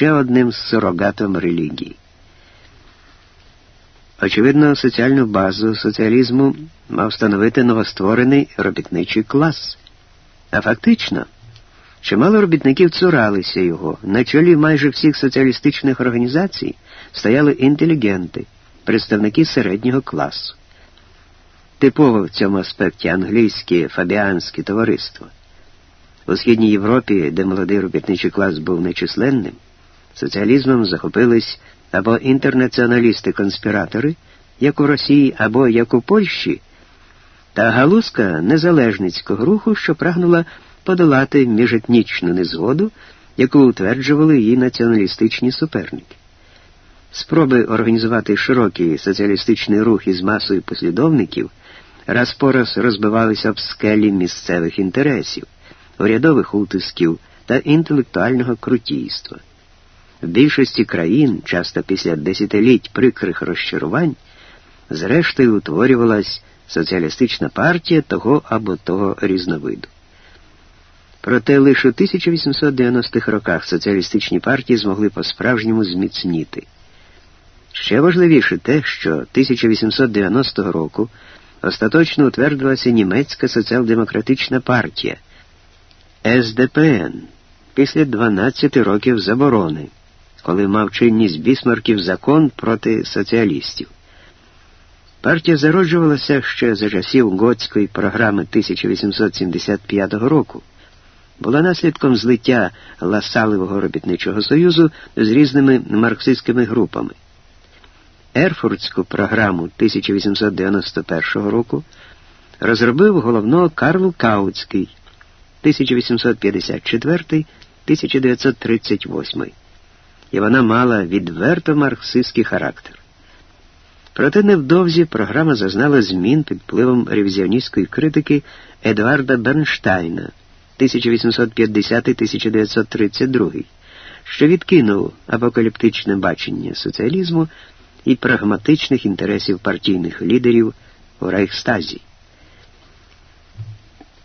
ще одним сурогатом релігії. Очевидно, соціальну базу соціалізму мав становити новостворений робітничий клас. А фактично, чимало робітників цуралися його. На чолі майже всіх соціалістичних організацій стояли інтелігенти, представники середнього класу. Типово в цьому аспекті англійське фабіанське товариство. У Східній Європі, де молодий робітничий клас був нечисленним, соціалізмом захопились або інтернаціоналісти-конспіратори, як у Росії, або як у Польщі, та галузка незалежницького руху, що прагнула подолати міжетнічну незгоду, яку утверджували її націоналістичні суперники. Спроби організувати широкий соціалістичний рух із масою послідовників раз по раз розбивалися об скелі місцевих інтересів, урядових утисків та інтелектуального крутійства. В більшості країн, часто після десятиліть прикрих розчарувань, зрештою утворювалась соціалістична партія того або того різновиду. Проте лише у 1890-х роках соціалістичні партії змогли по-справжньому зміцніти. Ще важливіше те, що 1890 року остаточно утвердилася німецька соціал-демократична партія СДПН після 12 років заборони, коли мав чинність бісмарків закон проти соціалістів. Партія зароджувалася ще за часів готської програми 1875 року, була наслідком злиття Ласалевого робітничого союзу з різними марксистськими групами. Ерфуртську програму 1891 року розробив головно Карл Каутський 1854-1938, і вона мала відверто марксистський характер. Проте невдовзі програма зазнала змін під впливом ревізіоністської критики Едуарда Бернштайна 1850-1932, що відкинув апокаліптичне бачення соціалізму і прагматичних інтересів партійних лідерів у Рейхстазі.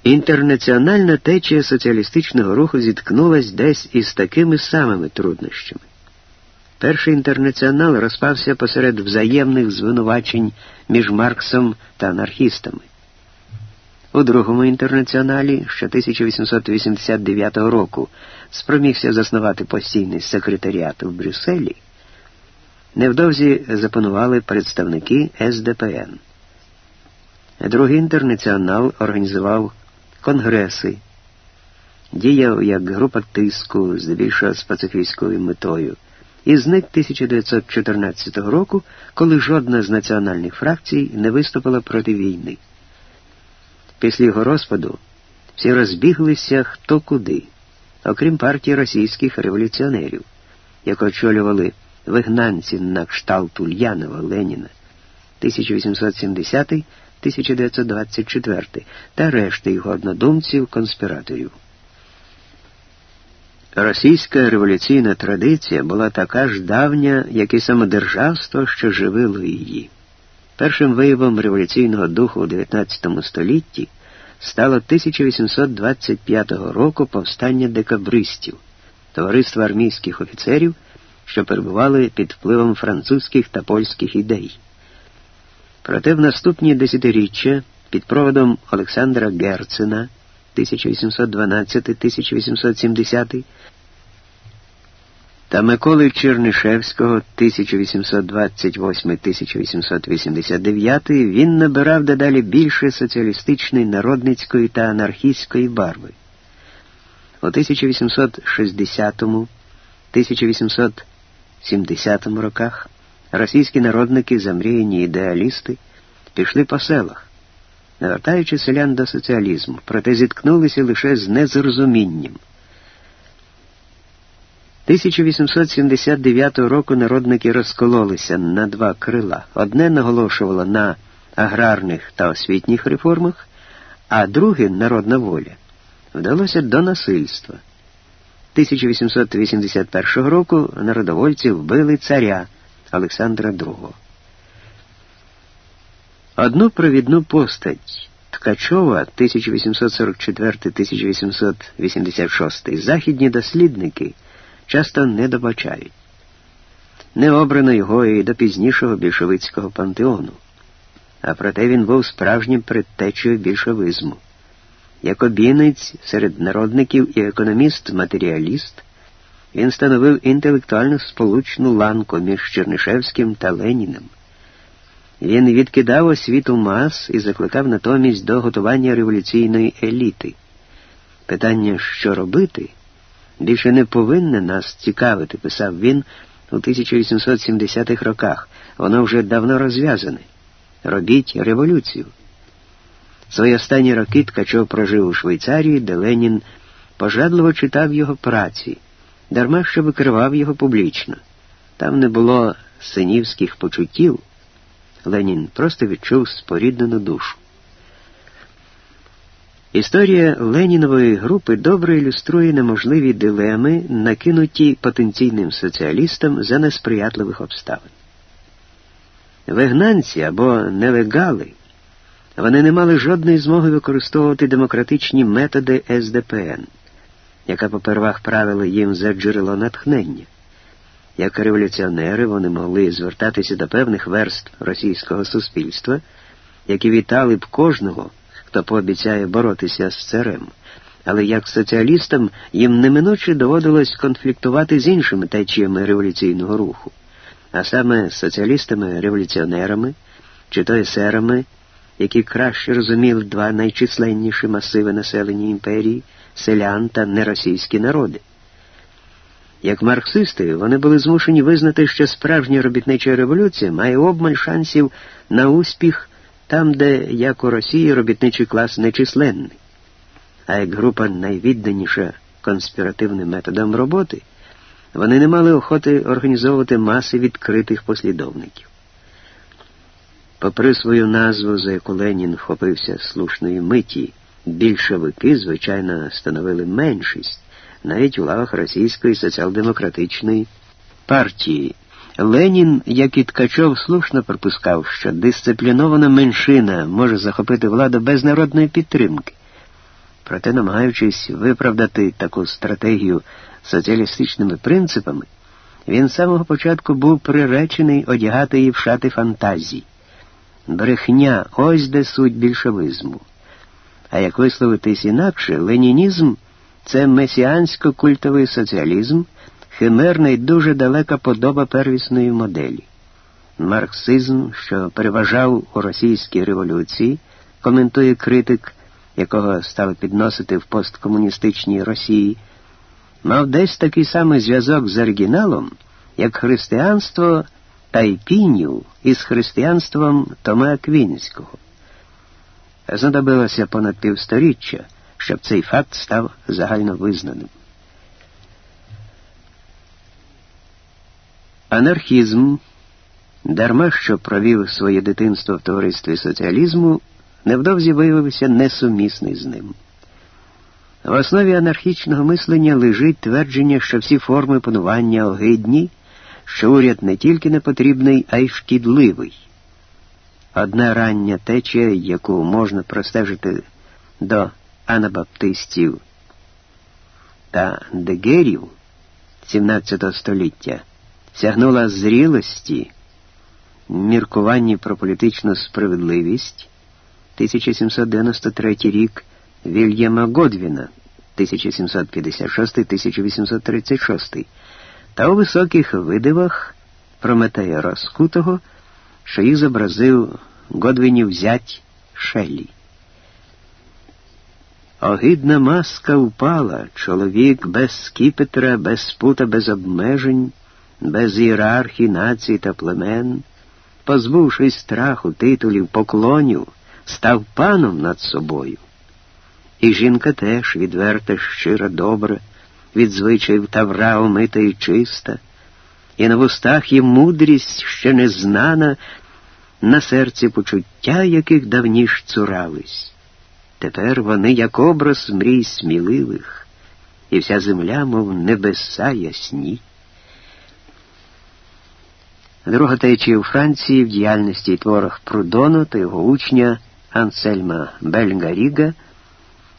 Інтернаціональна течія соціалістичного руху зіткнулась десь із такими самими труднощами. Перший інтернаціонал розпався посеред взаємних звинувачень між Марксом та анархістами. У другому інтернаціоналі, що 1889 року спромігся заснувати постійний секретаріат в Брюсселі, невдовзі запанували представники СДПН. Другий інтернаціонал організував конгреси, діяв як група тиску, здебільшого з пацифістською метою, і зник 1914 року, коли жодна з національних фракцій не виступила проти війни. Після його розпаду всі розбіглися хто куди, окрім партії російських революціонерів, яку очолювали вигнанці на кшталт Ульянова Леніна 1870-1924 та решти його однодумців конспіраторів. Російська революційна традиція була така ж давня, як і самодержавство, що живило її. Першим виявом революційного духу у XIX столітті стало 1825 року повстання декабристів, товариства армійських офіцерів, що перебували під впливом французьких та польських ідей. Проте в наступні десятиріччя під проводом Олександра Герцена 1812-1870 та Миколи Чернишевського 1828-1889 він набирав дедалі більше соціалістичної, народницької та анархістської барви. У 1860-1870 роках російські народники, замріяні ідеалісти, пішли по селах, навертаючи селян до соціалізму, проте зіткнулися лише з незрозумінням. 1879 року народники розкололися на два крила. Одне наголошувало на аграрних та освітніх реформах, а друге народна воля вдалося до насильства. 1881 року народовольці вбили царя Олександра II. Одну провідну постать Ткачова 1844-1886 західні дослідники часто не добачають. Не обрано його і до пізнішого більшовицького пантеону, а проте він був справжнім предтечею більшовизму. Як обінець серед народників і економіст-матеріаліст, він становив інтелектуальну сполучну ланку між Чернишевським та Леніним. Він відкидав освіту мас і закликав натомість до готування революційної еліти. Питання, що робити, більше не повинне нас цікавити, писав він у 1870-х роках. Воно вже давно розв'язане. Робіть революцію. Свої останні роки Ткачов прожив у Швейцарії, де Ленін пожадливо читав його праці, дарма що викривав його публічно. Там не було синівських почуттів. Ленін просто відчув споріднену душу. Історія Ленінової групи добре ілюструє неможливі дилеми, накинуті потенційним соціалістам за несприятливих обставин. Вигнанці або нелегали, вони не мали жодної змоги використовувати демократичні методи СДПН, яка попервах правила їм за джерело натхнення. Як революціонери вони могли звертатися до певних верств російського суспільства, які вітали б кожного, хто пообіцяє боротися з царем. Але як соціалістам їм неминуче доводилось конфліктувати з іншими течіями революційного руху, а саме соціалістами-революціонерами чи то есерами, які краще розуміли два найчисленніші масиви населення імперії селян та неросійські народи. Як марксисти, вони були змушені визнати, що справжня робітнича революція має обмаль шансів на успіх там, де, як у Росії, робітничий клас нечисленний, а як група найвідданіша конспіративним методам роботи, вони не мали охоти організовувати маси відкритих послідовників. Попри свою назву, за яку Ленін вхопився слушної миті, більшовики, звичайно, становили меншість навіть у лавах Російської соціал-демократичної партії. Ленін, як і Ткачов, слушно припускав, що дисциплінована меншина може захопити владу без народної підтримки. Проте, намагаючись виправдати таку стратегію соціалістичними принципами, він з самого початку був приречений одягати її в шати фантазій. Брехня ось де суть більшовизму. А як висловитись інакше, ленінізм це месіансько-культовий соціалізм, химерна й дуже далека подоба первісної моделі. Марксизм, що переважав у російській революції, коментує критик, якого стали підносити в посткомуністичній Росії, мав десь такий самий зв'язок з оригіналом, як християнство тайпінів із християнством Тома Аквінського. Знадобилося понад півсторіччя щоб цей факт став загальновизнаним. Анархізм, дарма що провів своє дитинство в товаристві соціалізму, невдовзі виявився несумісний з ним. В основі анархічного мислення лежить твердження, що всі форми панування огидні, що уряд не тільки не потрібний, а й шкідливий. Одна рання течія, яку можна простежити до анабаптистів та дегерів 17 століття сягнула зрілості міркуванні про політичну справедливість 1793 рік Вільяма Годвіна 1756-1836 та у високих видивах Прометея Розкутого, що їх зобразив Годвінів зять Шеллі. Огидна маска впала, чоловік без скіпетра, без спута, без обмежень, без ієрархії націй та племен, позбувшись страху, титулів, поклонів, став паном над собою. І жінка теж відверта, щира, добра, від звичаїв тавра омита і чиста, і на вустах є мудрість ще незнана, на серці почуття, яких давніш цурались. Тепер вони, як образ мрій сміливих, і вся земля, мов небеса ясні. Друга течія у Франції в діяльності і творах Прудону та його учня Ансельма Бельгаріга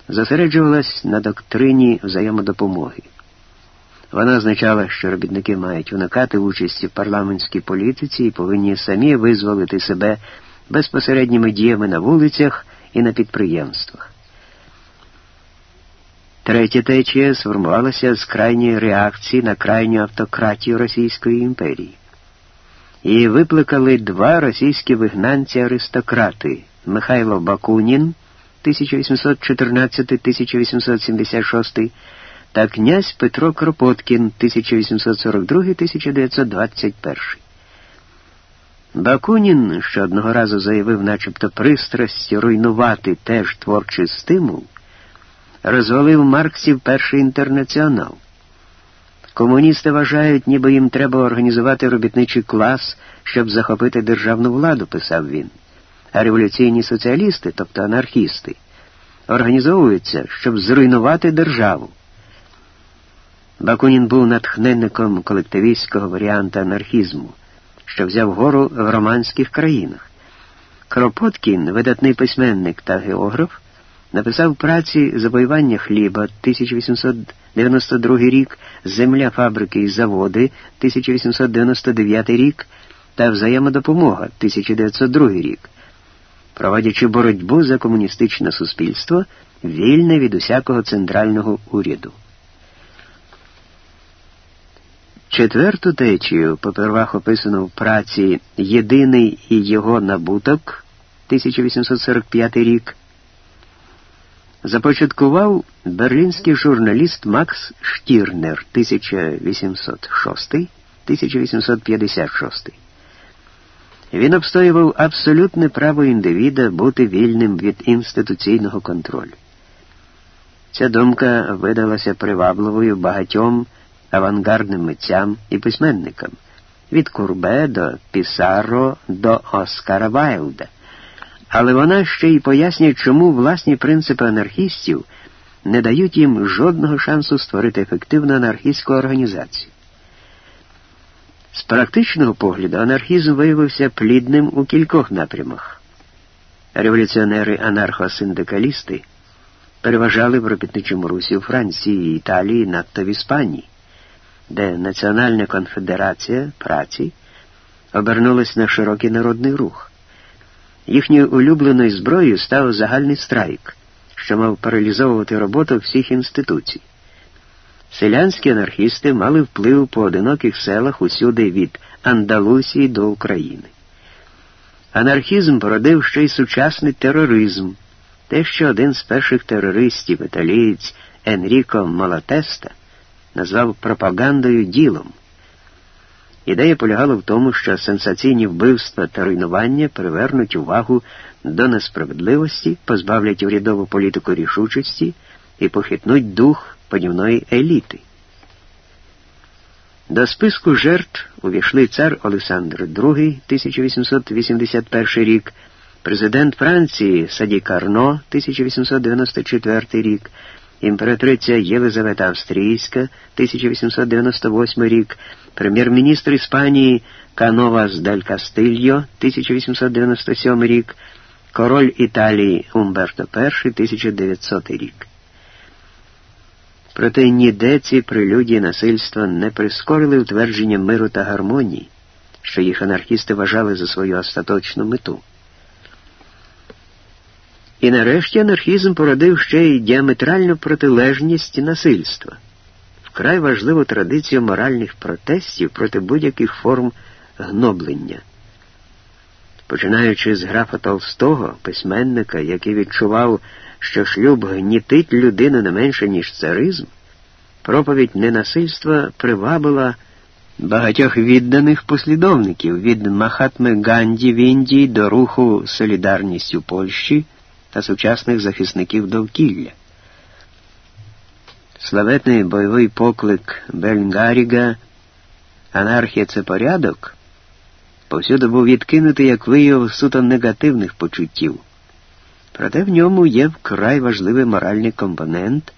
зосереджувалась на доктрині взаємодопомоги. Вона означала, що робітники мають уникати участі в парламентській політиці і повинні самі визволити себе безпосередніми діями на вулицях і на підприємствах. Третя течія сформувалася з крайньої реакції на крайню автократію Російської імперії. Її викликали два російські вигнанці-аристократи Михайло Бакунін 1814-1876 та князь Петро Кропоткін 1842-1921. Бакунін, що одного разу заявив, начебто пристрасть руйнувати теж творчий стимул, розвалив Марксів перший інтернаціонал. Комуністи вважають, ніби їм треба організувати робітничий клас, щоб захопити державну владу, писав він. А революційні соціалісти, тобто анархісти, організовуються, щоб зруйнувати державу. Бакунін був натхненником колективістського варіанта анархізму, що взяв гору в романських країнах. Кропоткін, видатний письменник та географ, написав праці Завоювання хліба 1892 рік, Земля фабрики і заводи 1899 рік та Взаємодопомога 1902 рік, проводячи боротьбу за комуністичне суспільство, вільне від усякого центрального уряду. Четверту течію, попервах описано в праці Єдиний і його набуток 1845 рік, започаткував берлінський журналіст Макс Штірнер 1806-1856. Він обстоював абсолютне право індивіда бути вільним від інституційного контролю. Ця думка видалася привабливою багатьом авангардним митцям і письменникам від Курбе до Пісаро до Оскара Вайлда. Але вона ще й пояснює, чому власні принципи анархістів не дають їм жодного шансу створити ефективну анархістську організацію. З практичного погляду анархізм виявився плідним у кількох напрямах. Революціонери-анархосиндикалісти переважали в робітничому русі у Франції, і Італії, надто в Іспанії де Національна конфедерація праці обернулась на широкий народний рух. Їхньою улюбленою зброєю став загальний страйк, що мав паралізовувати роботу всіх інституцій. Селянські анархісти мали вплив у поодиноких селах усюди від Андалусії до України. Анархізм породив ще й сучасний тероризм, те, що один з перших терористів, італієць Енріко Малатеста, назвав пропагандою ділом. Ідея полягала в тому, що сенсаційні вбивства та руйнування привернуть увагу до несправедливості, позбавлять урядову політику рішучості і похитнуть дух панівної еліти. До списку жертв увійшли цар Олександр II, 1881 рік, президент Франції Саді Карно, 1894 рік імператриця Єлизавета Австрійська, 1898 рік, прем'єр-міністр Іспанії Кановас Дель Кастильо, 1897 рік, король Італії Умберто І, 1900 рік. Проте ніде ці прелюдії насильства не прискорили утвердження миру та гармонії, що їх анархісти вважали за свою остаточну мету. І нарешті анархізм породив ще й діаметральну протилежність насильства, вкрай важливу традицію моральних протестів проти будь-яких форм гноблення. Починаючи з графа Толстого, письменника, який відчував, що шлюб гнітить людину не менше, ніж царизм, проповідь ненасильства привабила багатьох відданих послідовників від Махатми Ганді в Індії до руху Солідарність у Польщі та сучасних захисників довкілля. Славетний бойовий поклик Бельнгаріга Анархія це порядок повсюди був відкинутий як вияв суто негативних почуттів. Проте в ньому є вкрай важливий моральний компонент,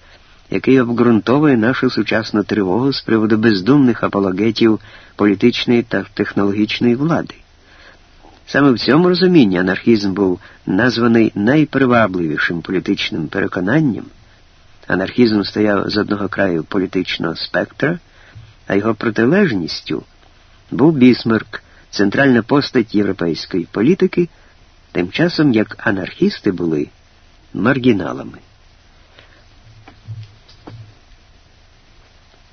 який обґрунтовує нашу сучасну тривогу з приводу бездумних апологетів політичної та технологічної влади. Саме в цьому розумінні анархізм був названий найпривабливішим політичним переконанням. Анархізм стояв з одного краю політичного спектра, а його протилежністю був Бісмарк, центральна постать європейської політики, тим часом як анархісти були маргіналами.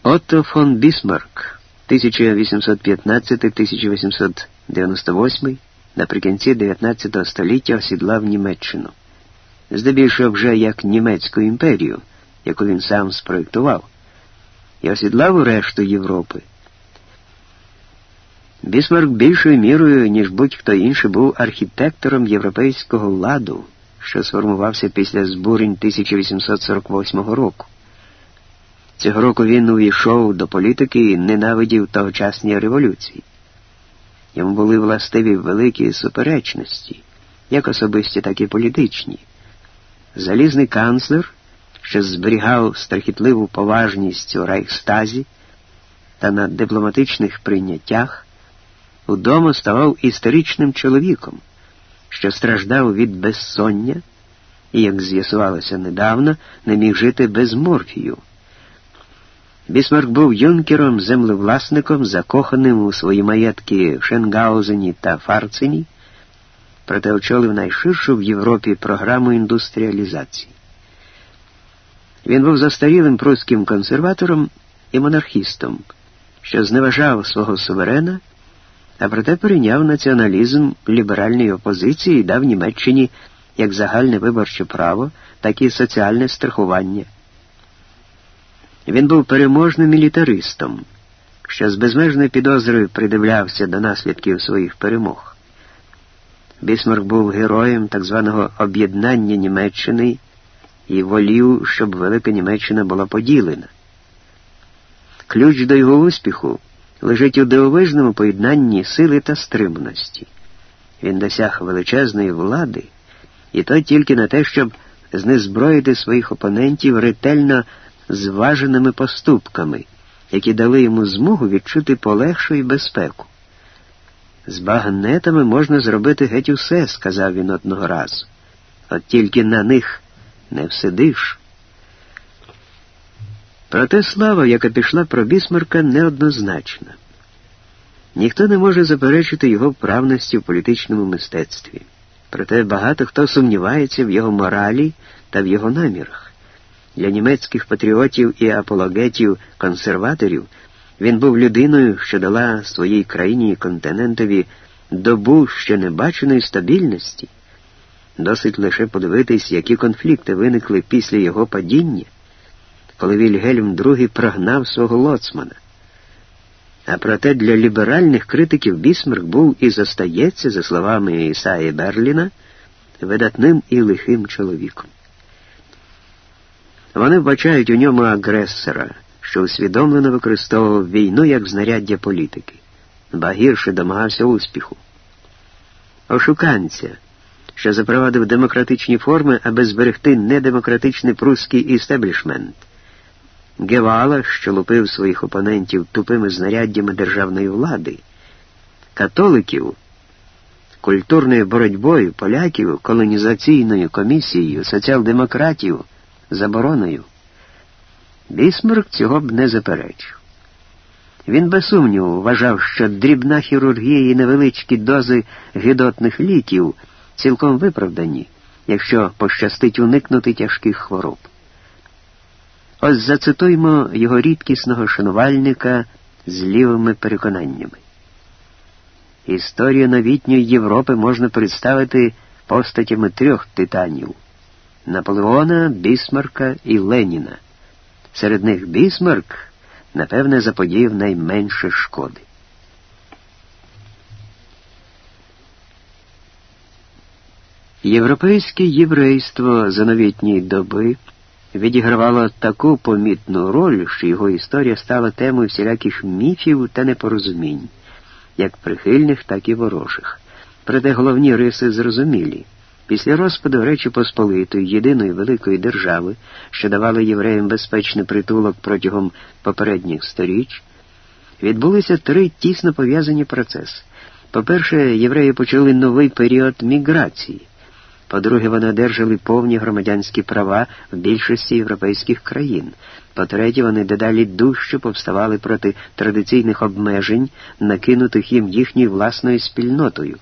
Отто фон Бісмарк 1815-1898 наприкінці 19 століття осідлав Німеччину, здебільшого вже як Німецьку імперію, яку він сам спроєктував, і осідлав решту Європи. Бісмарк більшою мірою, ніж будь-хто інший, був архітектором європейського ладу, що сформувався після збурень 1848 року. Цього року він увійшов до політики і ненавидів тогочасні революції. Йому були властиві великі суперечності, як особисті, так і політичні. Залізний канцлер, що зберігав страхітливу поважність у райхстазі та на дипломатичних прийняттях, удома ставав істеричним чоловіком, що страждав від безсоння і, як з'ясувалося недавно, не міг жити без морфію. Бісмарк був юнкером, землевласником, закоханим у свої маєтки в Шенгаузені та Варцині, проте очолив найширшу в Європі програму індустріалізації. Він був застарілим прусським консерватором і монархістом, що зневажав свого суверена, а проте перейняв націоналізм ліберальної опозиції і дав Німеччині як загальне виборче право, так і соціальне страхування. Він був переможним мілітаристом, що з безмежною підозрою придивлявся до наслідків своїх перемог. Бісмарк був героєм так званого об'єднання Німеччини і волів, щоб Велика Німеччина була поділена. Ключ до його успіху лежить у дивовижному поєднанні сили та стримності. Він досяг величезної влади, і то тільки на те, щоб знезброїти своїх опонентів ретельно зваженими поступками, які дали йому змогу відчути полегшу і безпеку. З багнетами можна зробити геть усе, сказав він одного разу. От тільки на них не всидиш. Проте слава, яка пішла про бісмарка, неоднозначна. Ніхто не може заперечити його вправності в політичному мистецтві. Проте багато хто сумнівається в його моралі та в його намірах. Для німецьких патріотів і апологетів консерваторів він був людиною, що дала своїй країні і континентові добу ще небаченої стабільності. Досить лише подивитись, які конфлікти виникли після його падіння, коли Вільгельм II прогнав свого лоцмана. А проте для ліберальних критиків Бісмарк був і зостається, за словами Ісаї Берліна, видатним і лихим чоловіком. Вони вбачають у ньому агресора, що усвідомлено використовував війну як знаряддя політики, ба гірше домагався успіху. Ошуканця, що запровадив демократичні форми, аби зберегти недемократичний прусський істеблішмент. Гевала, що лупив своїх опонентів тупими знаряддями державної влади, католиків, культурною боротьбою поляків, колонізаційною комісією, соціал-демократів забороною. Бісмарк цього б не заперечив. Він без сумніву вважав, що дрібна хірургія і невеличкі дози гидотних ліків цілком виправдані, якщо пощастить уникнути тяжких хвороб. Ось зацитуймо його рідкісного шанувальника з лівими переконаннями. Історію новітньої Європи можна представити постатями трьох титанів. Наполеона, Бісмарка і Леніна. Серед них Бісмарк, напевне, заподіяв найменше шкоди. Європейське єврейство за новітньої доби відігравало таку помітну роль, що його історія стала темою всіляких міфів та непорозумінь, як прихильних, так і ворожих. Проте головні риси зрозумілі. Після розпаду Речі Посполитої, єдиної великої держави, що давала євреям безпечний притулок протягом попередніх сторіч, відбулися три тісно пов'язані процеси. По-перше, євреї почали новий період міграції. По-друге, вони одержали повні громадянські права в більшості європейських країн. По-третє, вони дедалі дужче повставали проти традиційних обмежень, накинутих їм їхньою власною спільнотою.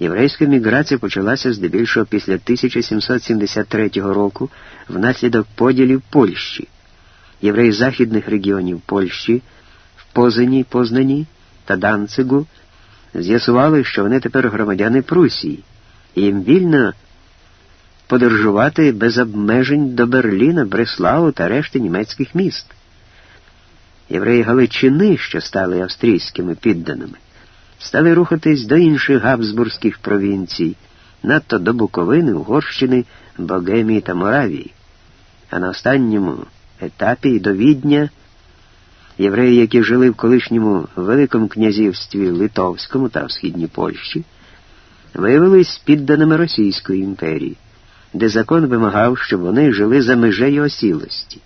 Єврейська міграція почалася здебільшого після 1773 року внаслідок поділів Польщі. Євреї західних регіонів Польщі в Позані, Познані та Данцигу з'ясували, що вони тепер громадяни Прусії, і їм вільно подорожувати без обмежень до Берліна, Бреславу та решти німецьких міст. Євреї Галичини, що стали австрійськими підданими, стали рухатись до інших габсбурзьких провінцій, надто до Буковини, Угорщини, Богемії та Моравії. А на останньому етапі до Відня євреї, які жили в колишньому Великому князівстві Литовському та в східній Польщі, виявились підданими Російської імперії, де закон вимагав, щоб вони жили за межею осілості.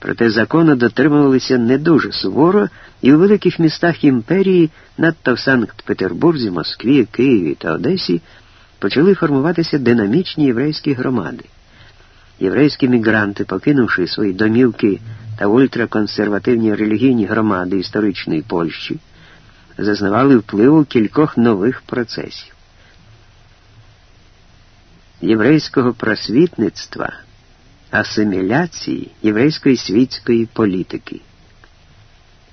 Проте закону дотримувалися не дуже суворо, і у великих містах імперії, надто в Санкт-Петербурзі, Москві, Києві та Одесі, почали формуватися динамічні єврейські громади. Єврейські мігранти, покинувши свої домівки та ультраконсервативні релігійні громади історичної Польщі, зазнавали впливу кількох нових процесів. Єврейського просвітництва асиміляції єврейської світської політики.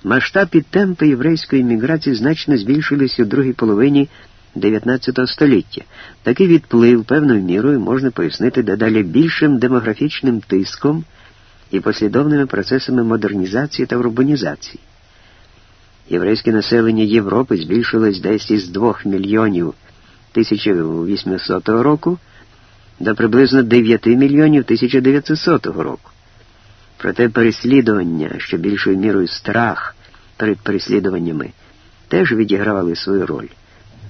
Масштаб і темпи єврейської міграції значно збільшились у другій половині 19 століття. Такий відплив певною мірою можна пояснити дедалі більшим демографічним тиском і послідовними процесами модернізації та урбанізації. Єврейське населення Європи збільшилось десь із 2 мільйонів 1800 року до приблизно 9 мільйонів 1900 року. Проте переслідування, що більшою мірою страх перед переслідуваннями, теж відігравали свою роль.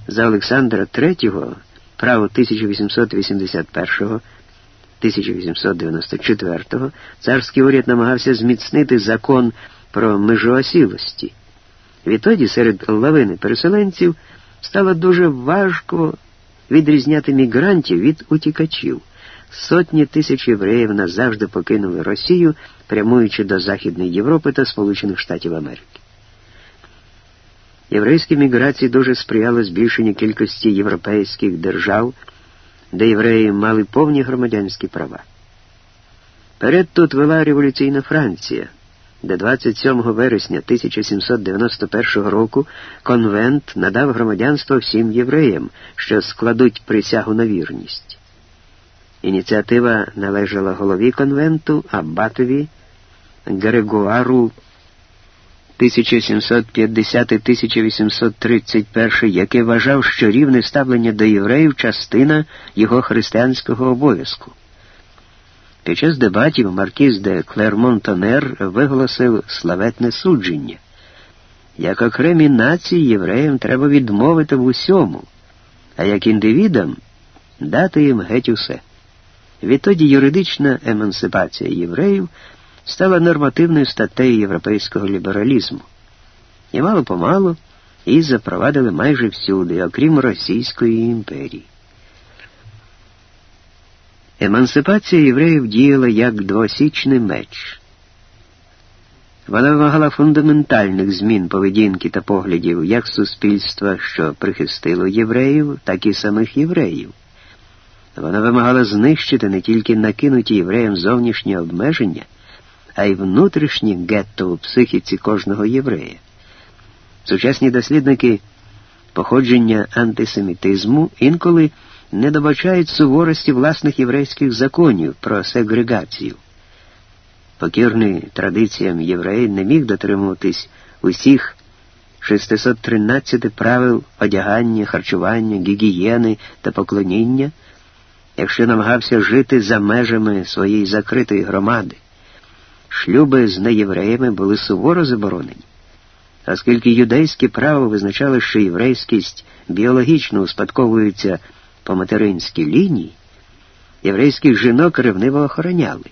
За Олександра III право 1881 1894 царський уряд намагався зміцнити закон про межоосілості. Відтоді серед лавини переселенців стало дуже важко відрізняти мігрантів від утікачів. Сотні тисяч євреїв назавжди покинули Росію, прямуючи до Західної Європи та Сполучених Штатів Америки. Єврейській міграції дуже сприяло збільшенню кількості європейських держав, де євреї мали повні громадянські права. Перед тут вела революційна Франція де 27 вересня 1791 року конвент надав громадянство всім євреям, що складуть присягу на вірність. Ініціатива належала голові конвенту Аббатові Грегуару 1750-1831, який вважав, що рівне ставлення до євреїв частина його християнського обов'язку. Під час дебатів маркіз де Клермон-Тонер виголосив славетне судження. Як окремі нації євреям треба відмовити в усьому, а як індивідам дати їм геть усе. Відтоді юридична емансипація євреїв стала нормативною статтею європейського лібералізму. І мало помалу її запровадили майже всюди, окрім Російської імперії. Емансипація євреїв діяла як двосічний меч. Вона вимагала фундаментальних змін поведінки та поглядів як суспільства, що прихистило євреїв, так і самих євреїв. Вона вимагала знищити не тільки накинуті євреям зовнішні обмеження, а й внутрішні гетто у психіці кожного єврея. Сучасні дослідники походження антисемітизму інколи не добачають суворості власних єврейських законів про сегрегацію. Покірний традиціям єврей не міг дотримуватись усіх 613 правил одягання, харчування, гігієни та поклоніння, якщо намагався жити за межами своєї закритої громади. Шлюби з неєвреями були суворо заборонені, оскільки юдейське право визначало, що єврейськість біологічно успадковується по материнській лінії, єврейських жінок ревниво охороняли.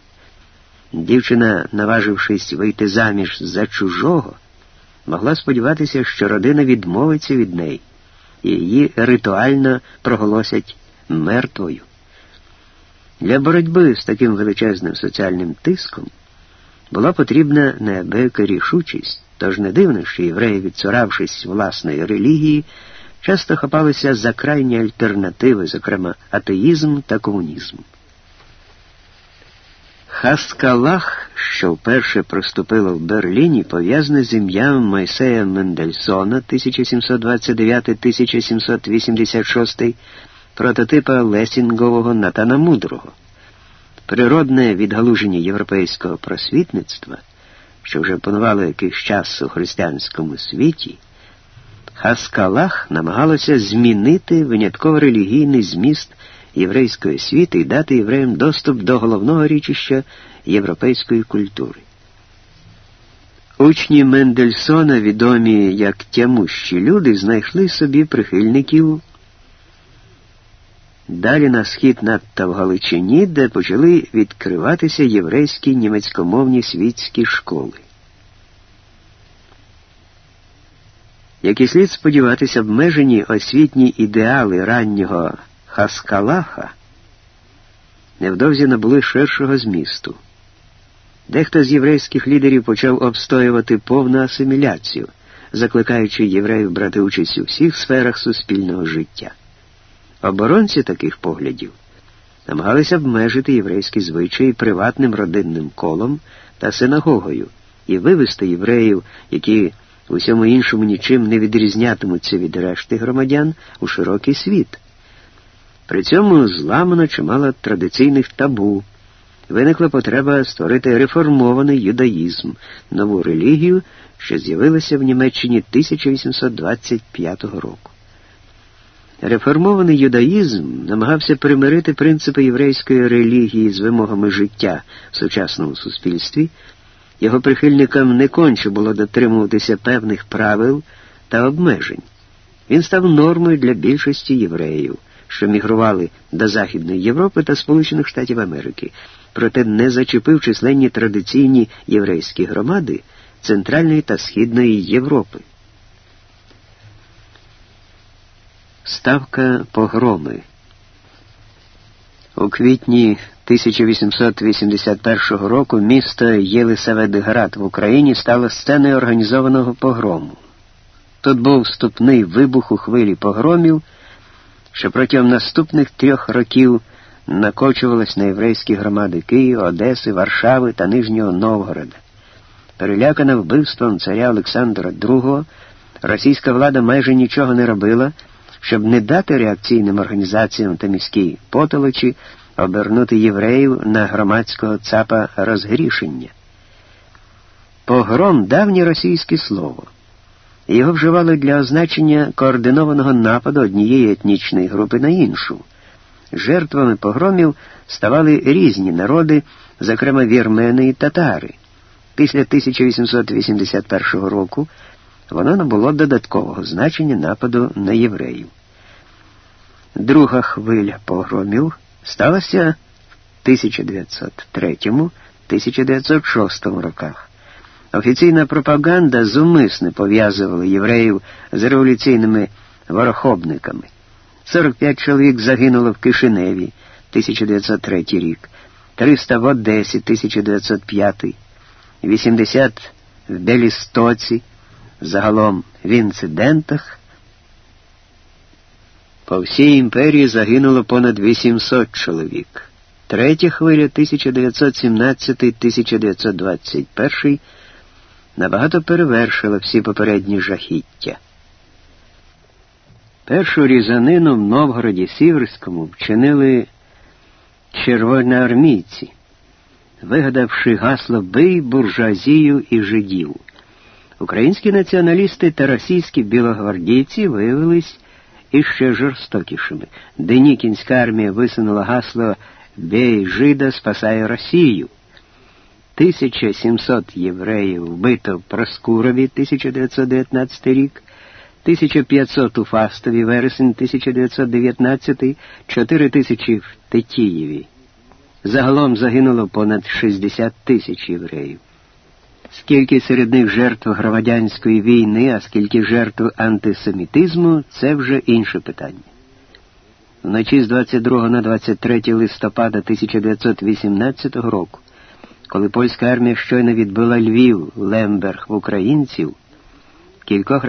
Дівчина, наважившись вийти заміж за чужого, могла сподіватися, що родина відмовиться від неї, і її ритуально проголосять мертвою. Для боротьби з таким величезним соціальним тиском була потрібна неабияка рішучість, тож не дивно, що євреї, відцуравшись власної релігії, часто хапалися за крайні альтернативи, зокрема атеїзм та комунізм. Хаскалах, що вперше проступило в Берліні, пов'язане з ім'ям Майсея Мендельсона 1729-1786, прототипа Лесінгового Натана Мудрого. Природне відгалуження європейського просвітництва, що вже панувало якийсь час у християнському світі, Хаскалах намагалося змінити винятково релігійний зміст єврейської освіти і дати євреям доступ до головного річища європейської культури. Учні Мендельсона, відомі як тямущі люди, знайшли собі прихильників далі на схід надто в Галичині, де почали відкриватися єврейські німецькомовні світські школи. Як і слід сподіватися, обмежені освітні ідеали раннього Хаскалаха невдовзі набули ширшого змісту. Дехто з єврейських лідерів почав обстоювати повну асиміляцію, закликаючи євреїв брати участь у всіх сферах суспільного життя. Оборонці таких поглядів намагалися обмежити єврейські звичаї приватним родинним колом та синагогою і вивести євреїв, які в усьому іншому нічим не відрізнятимуться від решти громадян у широкий світ. При цьому зламано чимало традиційних табу. Виникла потреба створити реформований юдаїзм, нову релігію, що з'явилася в Німеччині 1825 року. Реформований юдаїзм намагався примирити принципи єврейської релігії з вимогами життя в сучасному суспільстві. Його прихильникам не конче було дотримуватися певних правил та обмежень. Він став нормою для більшості євреїв що мігрували до Західної Європи та Сполучених Штатів Америки, проте не зачепив численні традиційні єврейські громади Центральної та Східної Європи. Ставка погроми. У квітні 1881 року місто Єлисаветград в Україні стало сценою організованого погрому. Тут був вступний вибух у хвилі погромів що протягом наступних трьох років накочувалась на єврейські громади Києва, Одеси, Варшави та Нижнього Новгорода. Перелякана вбивством царя Олександра II, російська влада майже нічого не робила, щоб не дати реакційним організаціям та міській потолочі обернути євреїв на громадського цапа розгрішення. Погром давнє російське слово. Його вживали для означення координованого нападу однієї етнічної групи на іншу. Жертвами погромів ставали різні народи, зокрема вірмени і татари. Після 1881 року воно набуло додаткового значення нападу на євреїв. Друга хвиля погромів сталася в 1903-1906 роках. Офіційна пропаганда зумисне пов'язувала євреїв з революційними ворохобниками. 45 чоловік загинуло в Кишиневі 1903 рік, 300 в Одесі 1905, 80 в Белістоці, загалом в інцидентах. По всій імперії загинуло понад 800 чоловік. Третя хвиля 1917-1921 набагато перевершила всі попередні жахіття. Першу різанину в Новгороді Сіверському вчинили червоноармійці, вигадавши гасло Бий буржуазію і жидів. Українські націоналісти та російські білогвардійці виявились іще жорстокішими. Денікінська армія висунула гасло Бей жида спасає Росію. 1700 євреїв вбито в Проскурові 1919 рік, 1500 у Фастові вересень 1919, 4 тисячі в Тетіїві. Загалом загинуло понад 60 тисяч євреїв. Скільки серед них жертв громадянської війни, а скільки жертв антисемітизму це вже інше питання. Вночі з 22 на 23 листопада 1918 року, коли польська армія щойно відбила Львів, Лемберг в українців, кількох